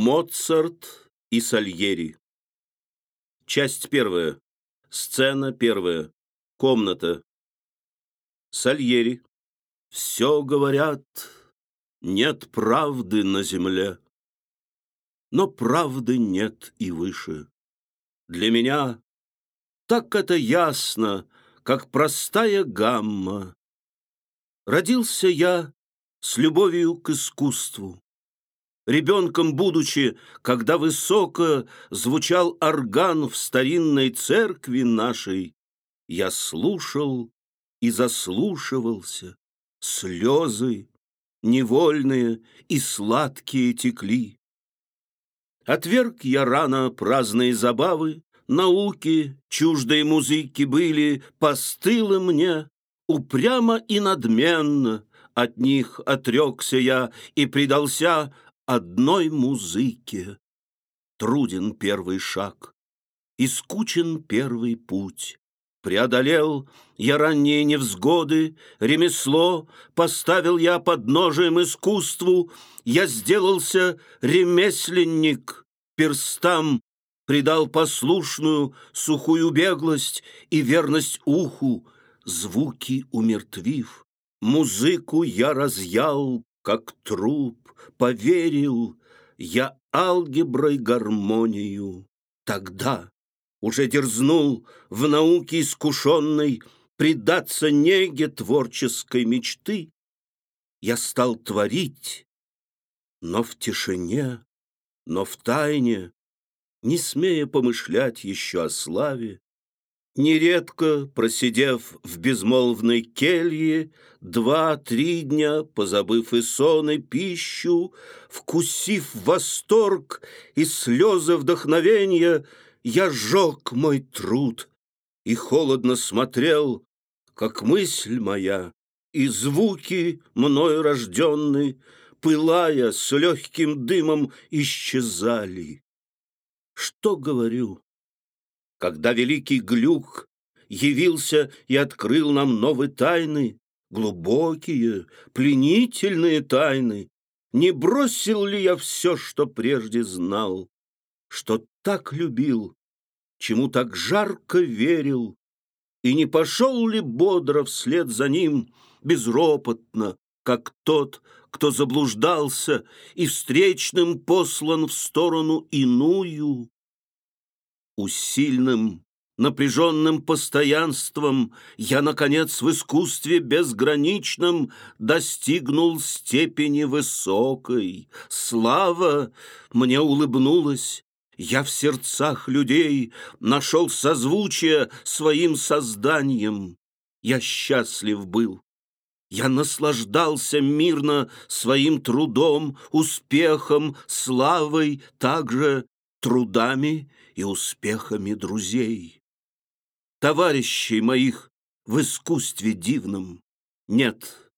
Моцарт и Сальери. Часть первая. Сцена первая. Комната. Сальери. Все говорят, нет правды на земле. Но правды нет и выше. Для меня так это ясно, как простая гамма. Родился я с любовью к искусству. Ребенком будучи, когда высоко звучал орган в старинной церкви нашей, я слушал и заслушивался, слезы невольные и сладкие текли. Отверг я рано праздные забавы, науки, чуждые музыки были постылы мне, упрямо и надменно от них отрекся я и предался одной музыке. Труден первый шаг, и скучен первый путь. Преодолел я ранние невзгоды, ремесло Поставил я под ножем искусству, Я сделался ремесленник, перстам Придал послушную сухую беглость И верность уху, звуки умертвив. Музыку я разъял, как труп, поверил Я алгеброй гармонию. Тогда уже дерзнул в науке искушенной Предаться неге творческой мечты. Я стал творить, но в тишине, но в тайне, Не смея помышлять еще о славе, Нередко, просидев в безмолвной келье, Два-три дня, позабыв и сон, и пищу, Вкусив восторг и слезы вдохновения, Я сжег мой труд и холодно смотрел, Как мысль моя и звуки мною рожденные, Пылая с легким дымом, исчезали. Что говорю? Когда великий глюк явился и открыл нам новые тайны, глубокие, пленительные тайны, не бросил ли я все, что прежде знал, что так любил, чему так жарко верил, и не пошел ли бодро вслед за ним, безропотно, как тот, кто заблуждался и встречным послан в сторону иную, Усильным, напряженным постоянством Я, наконец, в искусстве безграничном Достигнул степени высокой. Слава мне улыбнулась, я в сердцах людей Нашел созвучие своим созданием. Я счастлив был. Я наслаждался мирно своим трудом, успехом, славой, также трудами и успехами друзей. Товарищей моих в искусстве дивном нет.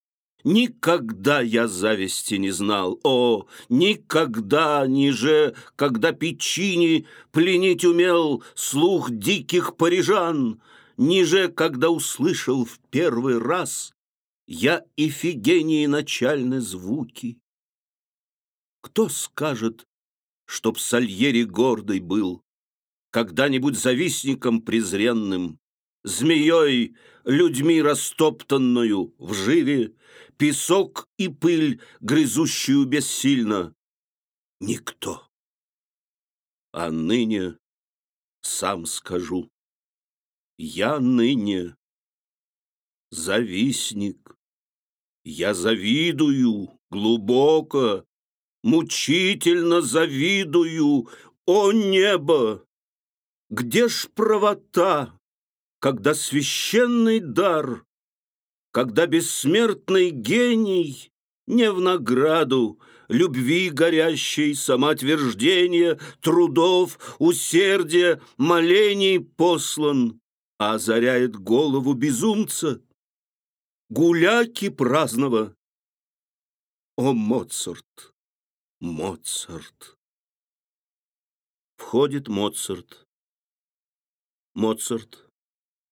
Никогда я зависти не знал, о, никогда ниже, когда Печини пленить умел слух диких парижан, ниже, когда услышал в первый раз я Ифигении начальные звуки. Кто скажет, чтоб Сальери гордый был, когда-нибудь завистником презренным, Змеей, людьми растоптанную в живе, Песок и пыль, грызущую бессильно. Никто. А ныне сам скажу, Я ныне завистник. Я завидую глубоко, Мучительно завидую, о небо! Где ж правота, когда священный дар, Когда бессмертный гений не в награду Любви горящей, самоотверждения, Трудов, усердия, молений послан, А озаряет голову безумца, Гуляки праздного. О, Моцарт, Моцарт! Входит Моцарт. Моцарт.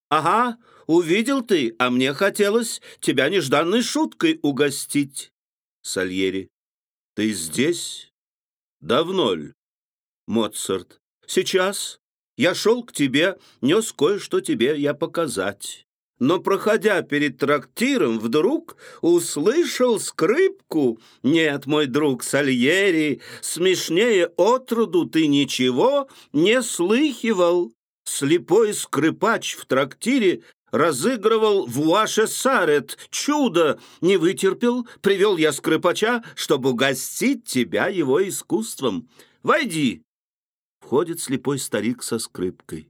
«Ага, увидел ты, а мне хотелось тебя нежданной шуткой угостить». Сальери. «Ты здесь? Давно ль? Моцарт. Сейчас. Я шел к тебе, нес кое-что тебе я показать. Но, проходя перед трактиром, вдруг услышал скрипку. Нет, мой друг Сальери, смешнее отроду ты ничего не слыхивал. Слепой скрипач в трактире разыгрывал в ваше сарет. Чудо! Не вытерпел, привел я скрипача, чтобы угостить тебя его искусством. Войди!» Входит слепой старик со скрипкой.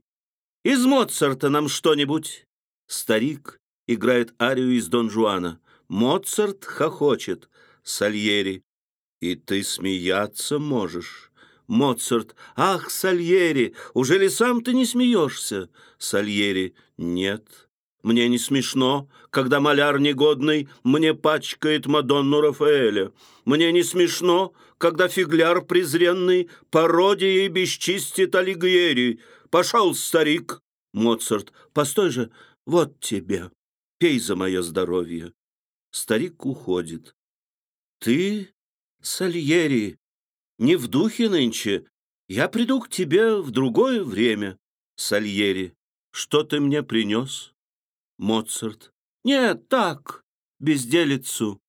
«Из Моцарта нам что-нибудь?» Старик играет арию из Дон Жуана. Моцарт хохочет. Сальери. И ты смеяться можешь. Моцарт. Ах, Сальери, уже ли сам ты не смеешься? Сальери. Нет. Мне не смешно, когда маляр негодный мне пачкает Мадонну Рафаэля. Мне не смешно, когда фигляр презренный пародией бесчистит Алигьери. Пошел, старик. Моцарт. Постой же, вот тебе, пей за мое здоровье. Старик уходит. Ты, Сальери, не в духе нынче. Я приду к тебе в другое время. Сальери, что ты мне принес? Моцарт. Нет, так, безделицу.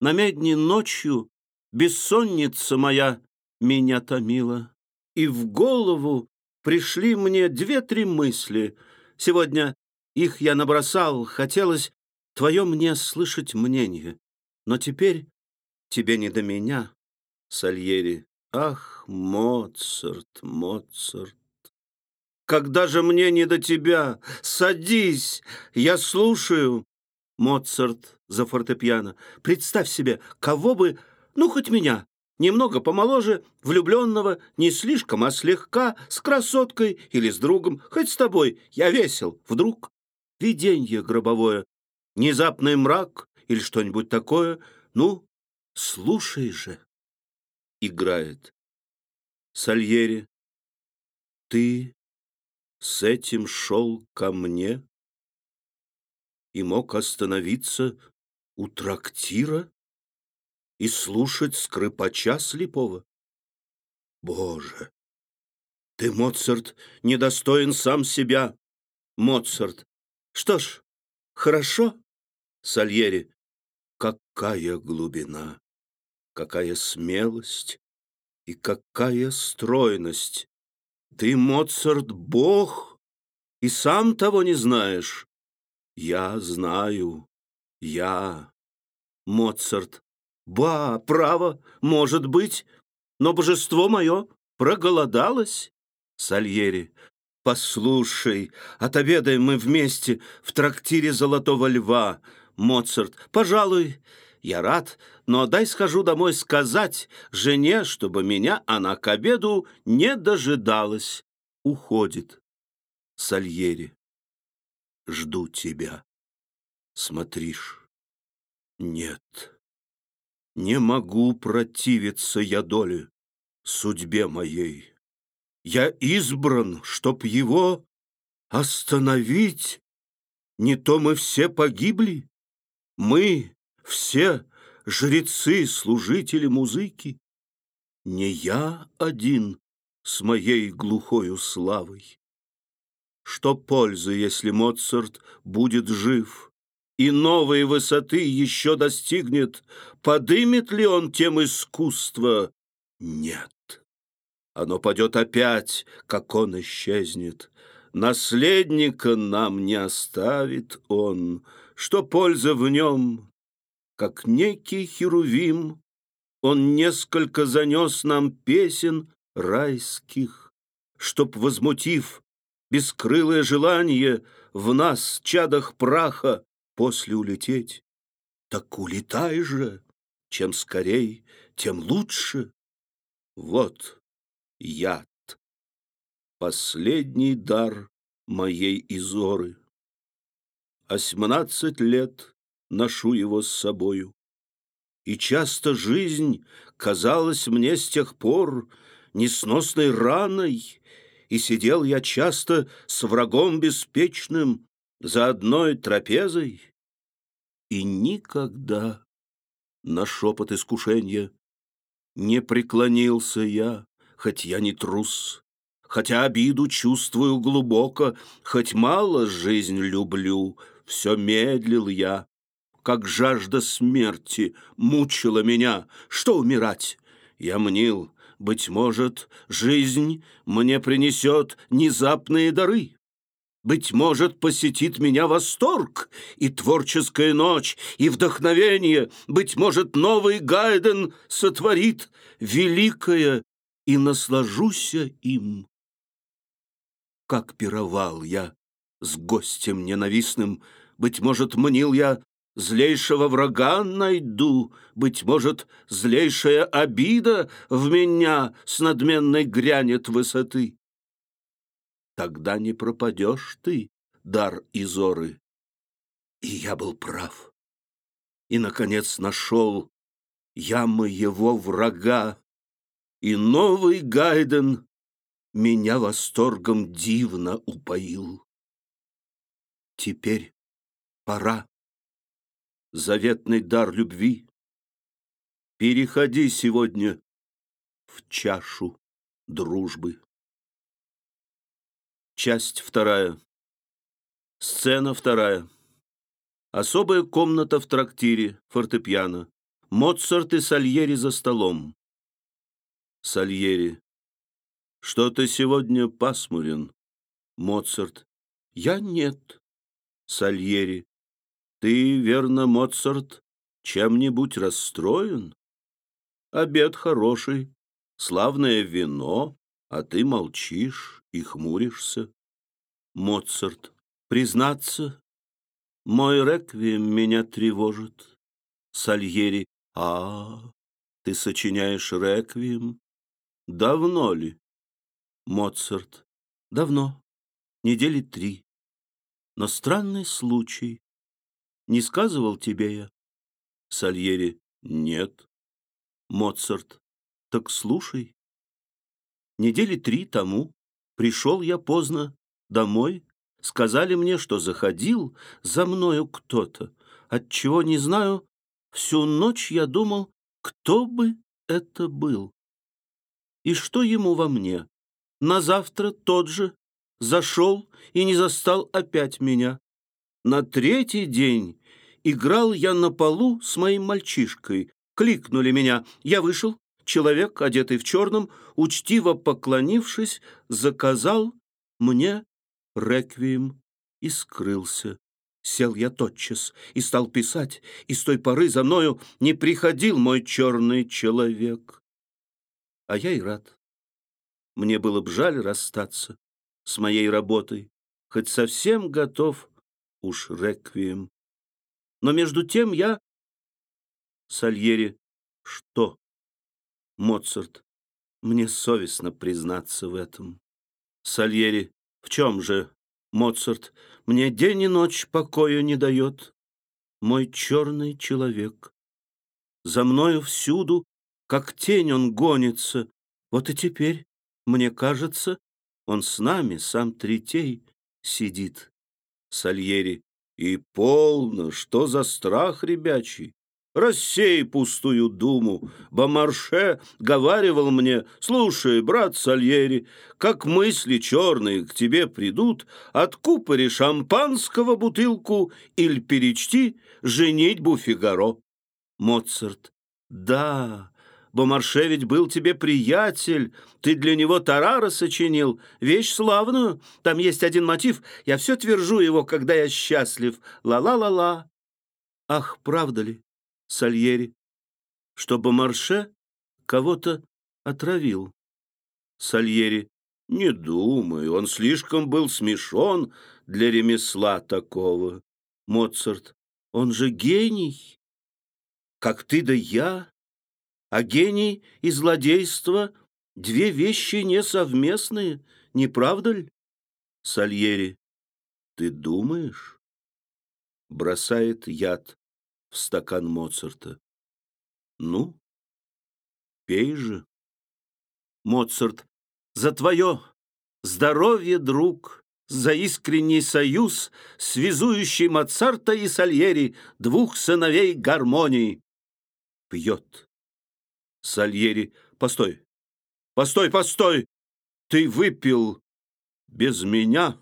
На медне ночью бессонница моя меня томила. И в голову пришли мне две-три мысли. Сегодня их я набросал, хотелось твое мне слышать мнение. Но теперь тебе не до меня, Сальери. Ах, Моцарт, Моцарт. Когда же мне не до тебя? Садись, я слушаю. Моцарт за фортепиано. Представь себе, кого бы, ну, хоть меня, немного помоложе, влюбленного, не слишком, а слегка, с красоткой или с другом, хоть с тобой. Я весел. Вдруг виденье гробовое, внезапный мрак или что-нибудь такое. Ну, слушай же. Играет. Сальери, ты с этим шел ко мне и мог остановиться у трактира и слушать скрипача слепого? Боже! Ты, Моцарт, недостоин сам себя. Моцарт, что ж, хорошо, Сальери. Какая глубина, какая смелость и какая стройность. Ты, Моцарт, бог, и сам того не знаешь. Я знаю, я, Моцарт. Ба, право, может быть, но божество мое проголодалось. Сальери, «Послушай, отобедаем мы вместе в трактире «Золотого льва». Моцарт, пожалуй, я рад, но дай схожу домой сказать жене, чтобы меня она к обеду не дожидалась. Уходит. Сальери. Жду тебя. Смотришь. Нет. Не могу противиться я доле, судьбе моей. Я избран, чтоб его остановить. Не то мы все погибли. Мы все жрецы, служители музыки. Не я один с моей глухою славой. Что пользы, если Моцарт будет жив и новые высоты еще достигнет, подымет ли он тем искусство? Нет оно падет опять, как он исчезнет. Наследника нам не оставит он, что польза в нем, как некий херувим, он несколько занес нам песен райских, чтоб, возмутив бескрылое желание в нас, чадах праха, после улететь. Так улетай же, чем скорей, тем лучше. Вот яд. Последний дар моей Изоры. Осьмнадцать лет ношу его с собою. И часто жизнь казалась мне с тех пор несносной раной, и сидел я часто с врагом беспечным за одной трапезой, и никогда на шепот искушения Не преклонился я, хоть я не трус, Хотя обиду чувствую глубоко, Хоть мало жизнь люблю, Все медлил я, как жажда смерти Мучила меня, что умирать? Я мнил, быть может, жизнь Мне принесет внезапные дары. Быть может, посетит меня восторг и творческая ночь, и вдохновение. Быть может, новый Гайден сотворит великое, и наслажуся им. Как пировал я с гостем ненавистным, Быть может, мнил я, злейшего врага найду, Быть может, злейшая обида в меня С надменной грянет высоты. Тогда не пропадешь ты, дар Изоры. И я был прав. И, наконец, нашел я моего врага. И новый Гайден меня восторгом дивно упоил. Теперь пора. Заветный дар любви. Переходи сегодня в чашу дружбы. Часть вторая. Сцена вторая. Особая комната в трактире, фортепиано. Моцарт и Сальери за столом. Сальери. Что ты сегодня пасмурен? Моцарт. Я нет. Сальери. Ты, верно, Моцарт, чем-нибудь расстроен? Обед хороший, славное вино, а ты молчишь и хмуришься. Моцарт. Признаться, мой реквием меня тревожит. Сальери. А, ты сочиняешь реквием? Давно ли? Моцарт. Давно. Недели три. Но странный случай. Не сказывал тебе я? Сальери. Нет. Моцарт. Так слушай. Недели три тому пришел я поздно домой. Сказали мне, что заходил за мною кто-то. Отчего не знаю, всю ночь я думал, кто бы это был. И что ему во мне? На завтра тот же зашел и не застал опять меня. На третий день играл я на полу с моим мальчишкой. Кликнули меня. Я вышел, человек, одетый в черном, учтиво поклонившись, заказал мне реквием и скрылся. Сел я тотчас и стал писать, и с той поры за мною не приходил мой черный человек. А я и рад. Мне было б жаль расстаться с моей работой, хоть совсем готов уж реквием. Но между тем я... Сальери, что? Моцарт. Мне совестно признаться в этом. Сальери. В чем же? Моцарт. Мне день и ночь покоя не дает. Мой черный человек. За мною всюду, как тень он гонится. Вот и теперь, мне кажется, он с нами, сам Третей, сидит. Сальери. И полно, что за страх ребячий? Рассей пустую думу. Бомарше говаривал мне, слушай, брат Сальери, как мысли черные к тебе придут, откупори шампанского бутылку или перечти женитьбу Фигаро. Моцарт. Да, Бомарше ведь был тебе приятель, ты для него тарара сочинил, вещь славную, там есть один мотив, я все твержу его, когда я счастлив, ла-ла-ла-ла. Ах, правда ли? Сальери, чтобы Марше кого-то отравил. Сальери, не думаю, он слишком был смешон для ремесла такого. Моцарт, он же гений, как ты да я. А гений и злодейство — две вещи несовместные, не правда ли? Сальери, ты думаешь? Бросает яд в стакан Моцарта. Ну, пей же. Моцарт, за твое здоровье, друг, за искренний союз, связующий Моцарта и Сальери, двух сыновей гармонии. Пьет. Сальери. Постой, постой, постой! Ты выпил без меня?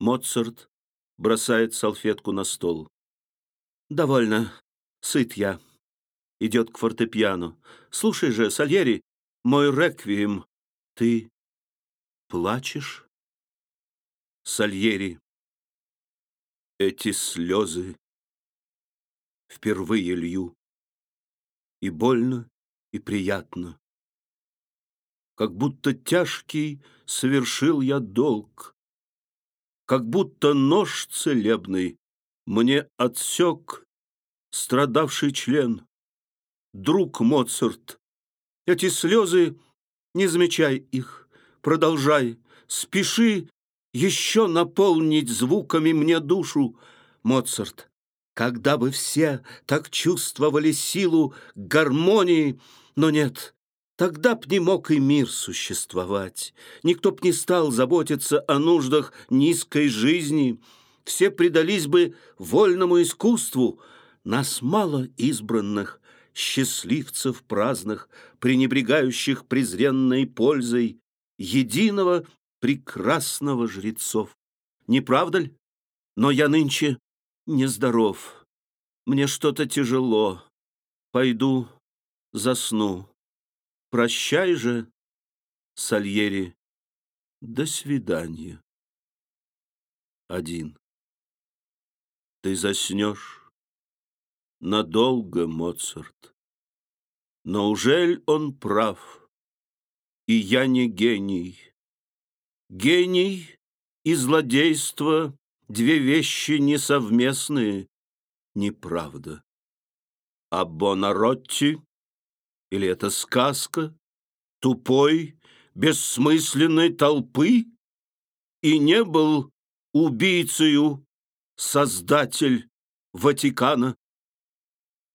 Моцарт бросает салфетку на стол. Довольно, сыт я. Идет к фортепиано. Слушай же, Сальери, мой реквием. Ты плачешь? Сальери. Эти слезы впервые лью. И больно, и приятно. Как будто тяжкий совершил я долг, Как будто нож целебный мне отсек страдавший член. Друг Моцарт, эти слезы, не замечай их, продолжай, спеши еще наполнить звуками мне душу, Моцарт. Когда бы все так чувствовали силу гармонии, но нет, тогда б не мог и мир существовать. Никто б не стал заботиться о нуждах низкой жизни. Все предались бы вольному искусству. Нас мало избранных, счастливцев праздных, пренебрегающих презренной пользой, единого прекрасного жрецов. Не правда ли? Но я нынче нездоров. Мне что-то тяжело. Пойду засну. Прощай же, Сальери. До свидания. Один. Ты заснешь надолго, Моцарт. Но ужель он прав, и я не гений? Гений и злодейство Две вещи несовместные, неправда. А Бонаротти? Или это сказка? Тупой, бессмысленной толпы? И не был убийцею создатель Ватикана?